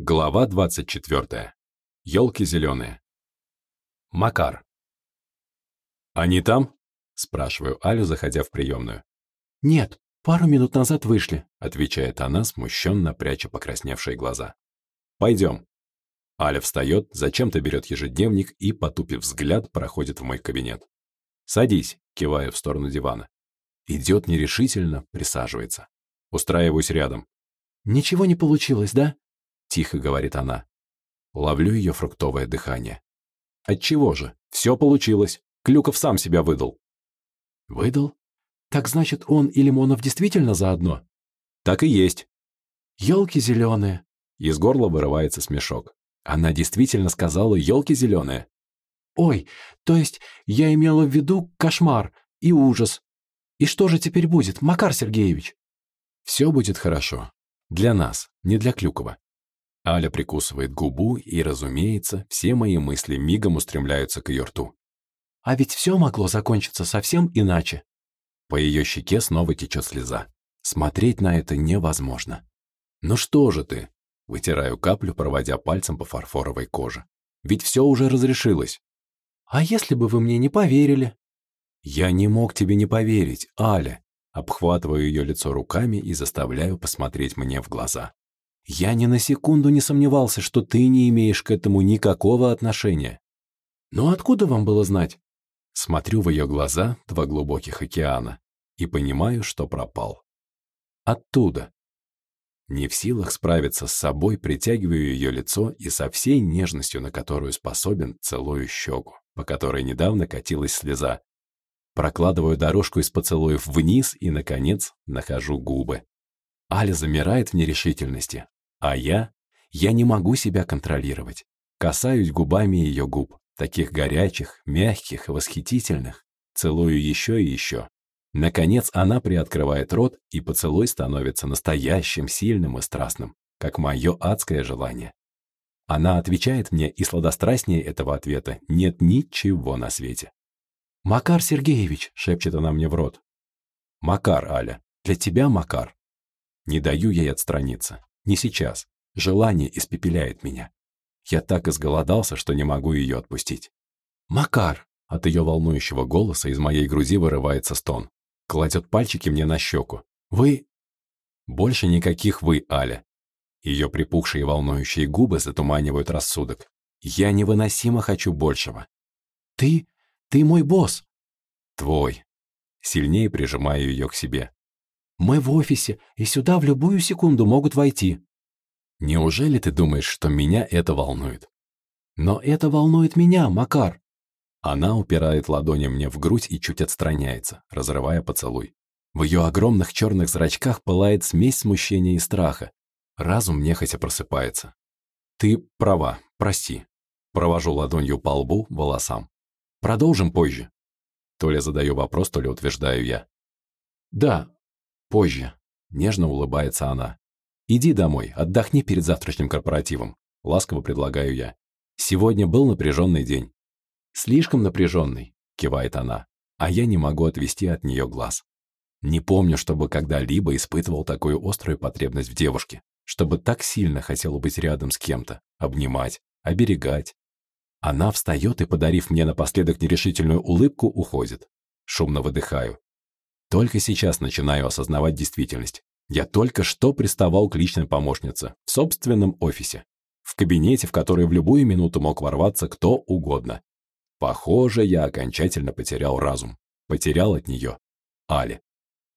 Глава 24. Елки зеленые. Макар. «Они там?» – спрашиваю Алю, заходя в приемную. «Нет, пару минут назад вышли», – отвечает она, смущенно пряча покрасневшие глаза. «Пойдем». Аля встает, зачем-то берет ежедневник и, потупив взгляд, проходит в мой кабинет. «Садись», – кивая в сторону дивана. Идет нерешительно, присаживается. Устраиваюсь рядом. «Ничего не получилось, да?» — тихо говорит она. Ловлю ее фруктовое дыхание. Отчего же? Все получилось. Клюков сам себя выдал. Выдал? Так значит, он и Лимонов действительно заодно? Так и есть. Елки зеленые. Из горла вырывается смешок. Она действительно сказала елки зеленые. Ой, то есть я имела в виду кошмар и ужас. И что же теперь будет, Макар Сергеевич? Все будет хорошо. Для нас, не для Клюкова. Аля прикусывает губу, и, разумеется, все мои мысли мигом устремляются к ее рту. А ведь все могло закончиться совсем иначе. По ее щеке снова течет слеза. Смотреть на это невозможно. «Ну что же ты?» Вытираю каплю, проводя пальцем по фарфоровой коже. «Ведь все уже разрешилось». «А если бы вы мне не поверили?» «Я не мог тебе не поверить, Аля». Обхватываю ее лицо руками и заставляю посмотреть мне в глаза. Я ни на секунду не сомневался, что ты не имеешь к этому никакого отношения. Но откуда вам было знать? Смотрю в ее глаза, два глубоких океана, и понимаю, что пропал. Оттуда. Не в силах справиться с собой, притягиваю ее лицо и со всей нежностью, на которую способен, целую щеку, по которой недавно катилась слеза. Прокладываю дорожку из поцелуев вниз и, наконец, нахожу губы. Аля замирает в нерешительности, а я? Я не могу себя контролировать. Касаюсь губами ее губ, таких горячих, мягких восхитительных. Целую еще и еще. Наконец она приоткрывает рот, и поцелуй становится настоящим, сильным и страстным, как мое адское желание. Она отвечает мне, и сладострастнее этого ответа нет ничего на свете. «Макар Сергеевич», — шепчет она мне в рот. «Макар, Аля, для тебя Макар». Не даю ей отстраниться. Не сейчас. Желание испепеляет меня. Я так изголодался, что не могу ее отпустить. «Макар!» От ее волнующего голоса из моей груди вырывается стон. Кладет пальчики мне на щеку. «Вы...» Больше никаких «вы», Аля. Ее припухшие волнующие губы затуманивают рассудок. Я невыносимо хочу большего. «Ты... ты мой босс!» «Твой». Сильнее прижимаю ее к себе. Мы в офисе, и сюда в любую секунду могут войти. Неужели ты думаешь, что меня это волнует? Но это волнует меня, Макар. Она упирает ладони мне в грудь и чуть отстраняется, разрывая поцелуй. В ее огромных черных зрачках пылает смесь смущения и страха. Разум нехотя просыпается. Ты права, прости. Провожу ладонью по лбу, волосам. Продолжим позже. То ли задаю вопрос, то ли утверждаю я. Да, Позже. Нежно улыбается она. Иди домой, отдохни перед завтрашним корпоративом. Ласково предлагаю я. Сегодня был напряженный день. Слишком напряженный, кивает она. А я не могу отвести от нее глаз. Не помню, чтобы когда-либо испытывал такую острую потребность в девушке, чтобы так сильно хотел быть рядом с кем-то, обнимать, оберегать. Она встает и, подарив мне напоследок нерешительную улыбку, уходит. Шумно выдыхаю. Только сейчас начинаю осознавать действительность. Я только что приставал к личной помощнице в собственном офисе. В кабинете, в который в любую минуту мог ворваться кто угодно. Похоже, я окончательно потерял разум. Потерял от нее. Али.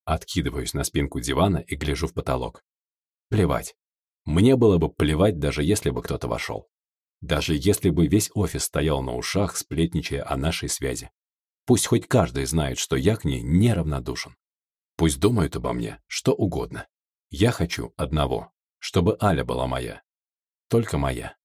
Откидываюсь на спинку дивана и гляжу в потолок. Плевать. Мне было бы плевать, даже если бы кто-то вошел. Даже если бы весь офис стоял на ушах, сплетничая о нашей связи. Пусть хоть каждый знает, что я к ней неравнодушен. Пусть думают обо мне что угодно. Я хочу одного, чтобы Аля была моя. Только моя.